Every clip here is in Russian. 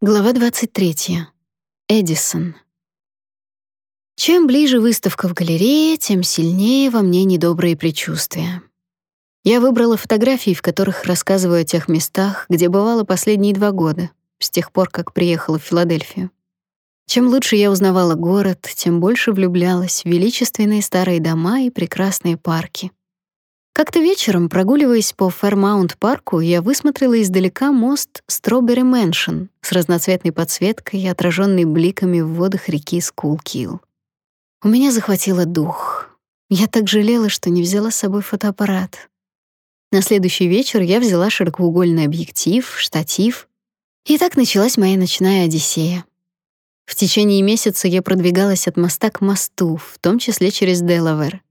Глава 23. Эдисон. Чем ближе выставка в галерее, тем сильнее во мне недобрые предчувствия. Я выбрала фотографии, в которых рассказываю о тех местах, где бывала последние два года, с тех пор, как приехала в Филадельфию. Чем лучше я узнавала город, тем больше влюблялась в величественные старые дома и прекрасные парки. Как-то вечером, прогуливаясь по Фэрмаунт-парку, я высмотрела издалека мост Стробери Мэншн с разноцветной подсветкой и отраженной бликами в водах реки Скулкилл. У меня захватило дух. Я так жалела, что не взяла с собой фотоаппарат. На следующий вечер я взяла широкоугольный объектив, штатив, и так началась моя ночная одиссея. В течение месяца я продвигалась от моста к мосту, в том числе через Делавер.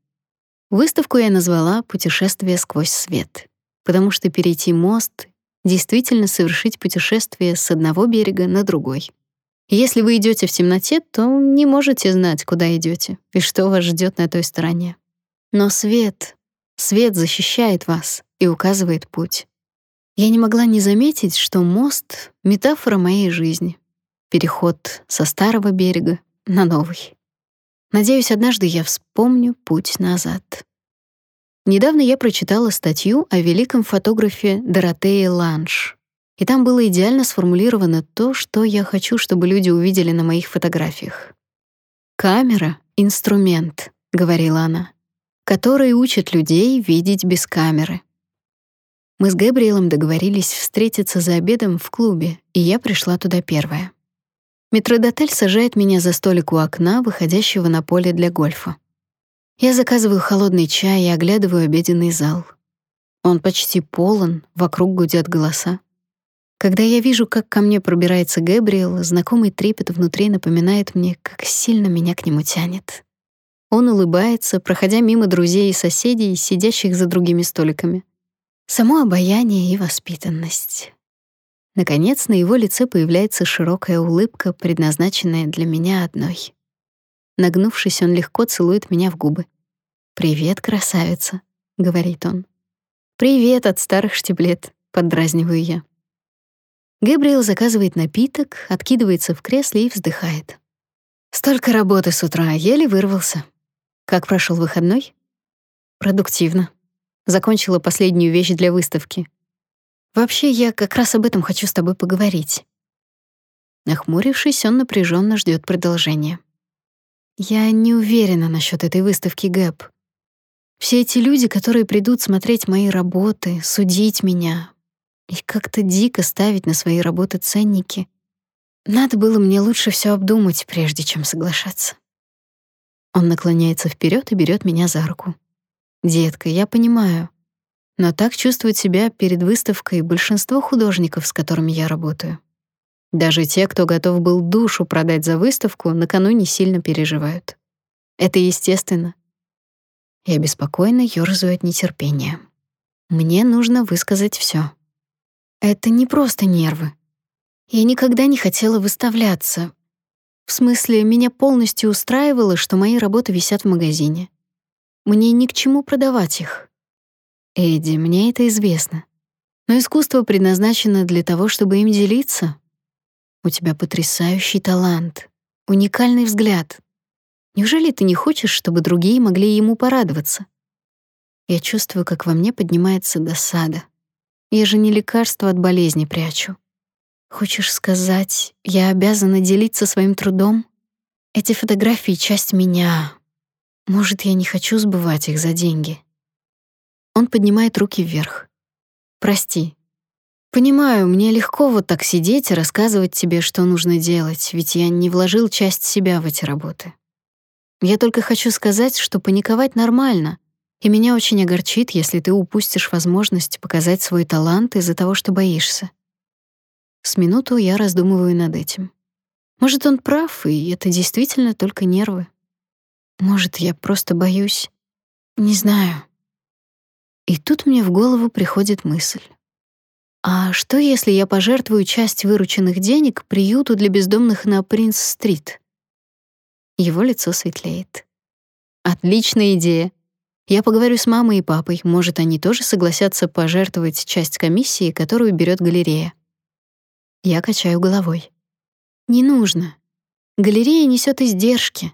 Выставку я назвала «Путешествие сквозь свет», потому что перейти мост — действительно совершить путешествие с одного берега на другой. Если вы идете в темноте, то не можете знать, куда идете и что вас ждет на той стороне. Но свет, свет защищает вас и указывает путь. Я не могла не заметить, что мост — метафора моей жизни. Переход со старого берега на новый. Надеюсь, однажды я вспомню путь назад. Недавно я прочитала статью о великом фотографе Доротее Ланш. И там было идеально сформулировано то, что я хочу, чтобы люди увидели на моих фотографиях. «Камера — инструмент», — говорила она, «который учит людей видеть без камеры». Мы с Габриэлем договорились встретиться за обедом в клубе, и я пришла туда первая. Метродотель сажает меня за столик у окна, выходящего на поле для гольфа. Я заказываю холодный чай и оглядываю обеденный зал. Он почти полон, вокруг гудят голоса. Когда я вижу, как ко мне пробирается Гэбриэл, знакомый трепет внутри напоминает мне, как сильно меня к нему тянет. Он улыбается, проходя мимо друзей и соседей, сидящих за другими столиками. Само обаяние и воспитанность. Наконец, на его лице появляется широкая улыбка, предназначенная для меня одной. Нагнувшись, он легко целует меня в губы. «Привет, красавица», — говорит он. «Привет от старых штиблет», — поддразниваю я. Габриэл заказывает напиток, откидывается в кресле и вздыхает. «Столько работы с утра, еле вырвался. Как прошел выходной?» «Продуктивно. Закончила последнюю вещь для выставки. Вообще, я как раз об этом хочу с тобой поговорить. Нахмурившись, он напряженно ждет продолжения. Я не уверена насчет этой выставки Гэп. Все эти люди, которые придут смотреть мои работы, судить меня и как-то дико ставить на свои работы ценники. Надо было мне лучше все обдумать, прежде чем соглашаться. Он наклоняется вперед и берет меня за руку. Детка, я понимаю, но так чувствуют себя перед выставкой большинство художников, с которыми я работаю. Даже те, кто готов был душу продать за выставку, накануне сильно переживают. Это естественно. Я беспокойно ёрзаю от нетерпения. Мне нужно высказать все. Это не просто нервы. Я никогда не хотела выставляться. В смысле, меня полностью устраивало, что мои работы висят в магазине. Мне ни к чему продавать их. Эдди, мне это известно. Но искусство предназначено для того, чтобы им делиться. У тебя потрясающий талант, уникальный взгляд. Неужели ты не хочешь, чтобы другие могли ему порадоваться? Я чувствую, как во мне поднимается досада. Я же не лекарство от болезни прячу. Хочешь сказать, я обязана делиться своим трудом? Эти фотографии — часть меня. Может, я не хочу сбывать их за деньги. Он поднимает руки вверх. «Прости. Понимаю, мне легко вот так сидеть и рассказывать тебе, что нужно делать, ведь я не вложил часть себя в эти работы. Я только хочу сказать, что паниковать нормально, и меня очень огорчит, если ты упустишь возможность показать свой талант из-за того, что боишься. С минуту я раздумываю над этим. Может, он прав, и это действительно только нервы. Может, я просто боюсь. Не знаю. И тут мне в голову приходит мысль. А что, если я пожертвую часть вырученных денег приюту для бездомных на Принц-стрит? Его лицо светлеет. Отличная идея. Я поговорю с мамой и папой, может, они тоже согласятся пожертвовать часть комиссии, которую берет галерея. Я качаю головой. Не нужно. Галерея несет издержки.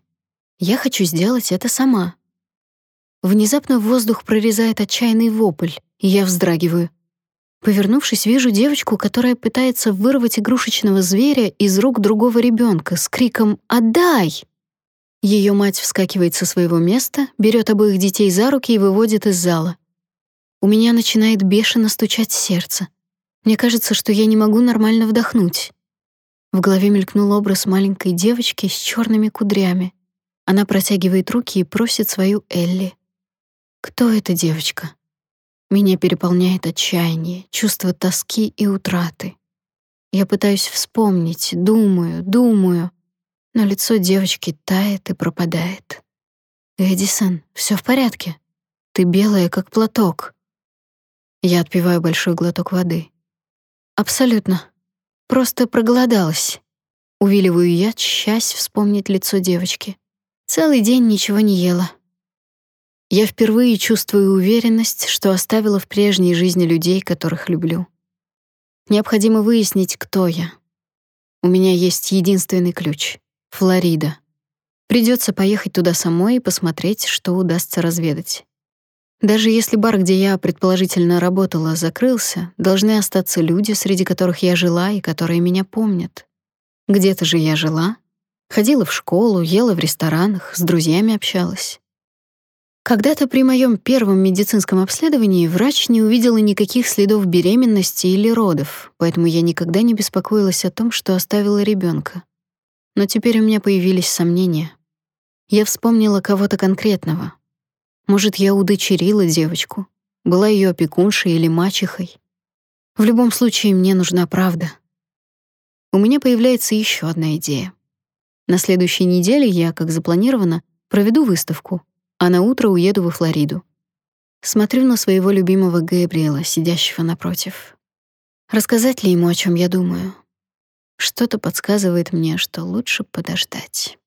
Я хочу сделать это сама. Внезапно воздух прорезает отчаянный вопль, и я вздрагиваю. Повернувшись, вижу девочку, которая пытается вырвать игрушечного зверя из рук другого ребенка с криком «Отдай!». Ее мать вскакивает со своего места, берет обоих детей за руки и выводит из зала. У меня начинает бешено стучать сердце. Мне кажется, что я не могу нормально вдохнуть. В голове мелькнул образ маленькой девочки с черными кудрями. Она протягивает руки и просит свою Элли. Кто эта девочка? Меня переполняет отчаяние, чувство тоски и утраты. Я пытаюсь вспомнить, думаю, думаю, но лицо девочки тает и пропадает. Эдисон, все в порядке. Ты белая, как платок. Я отпиваю большой глоток воды. Абсолютно. Просто проголодалась. Увиливаю я, часть вспомнить лицо девочки. Целый день ничего не ела. Я впервые чувствую уверенность, что оставила в прежней жизни людей, которых люблю. Необходимо выяснить, кто я. У меня есть единственный ключ — Флорида. Придется поехать туда самой и посмотреть, что удастся разведать. Даже если бар, где я предположительно работала, закрылся, должны остаться люди, среди которых я жила и которые меня помнят. Где-то же я жила, ходила в школу, ела в ресторанах, с друзьями общалась. Когда-то при моем первом медицинском обследовании врач не увидела никаких следов беременности или родов, поэтому я никогда не беспокоилась о том, что оставила ребенка. Но теперь у меня появились сомнения. Я вспомнила кого-то конкретного. Может, я удочерила девочку, была ее опекуншей или мачехой. В любом случае, мне нужна правда. У меня появляется еще одна идея. На следующей неделе я, как запланировано, проведу выставку — а на утро уеду во Флориду. Смотрю на своего любимого Габриэла, сидящего напротив. Рассказать ли ему, о чем я думаю? Что-то подсказывает мне, что лучше подождать.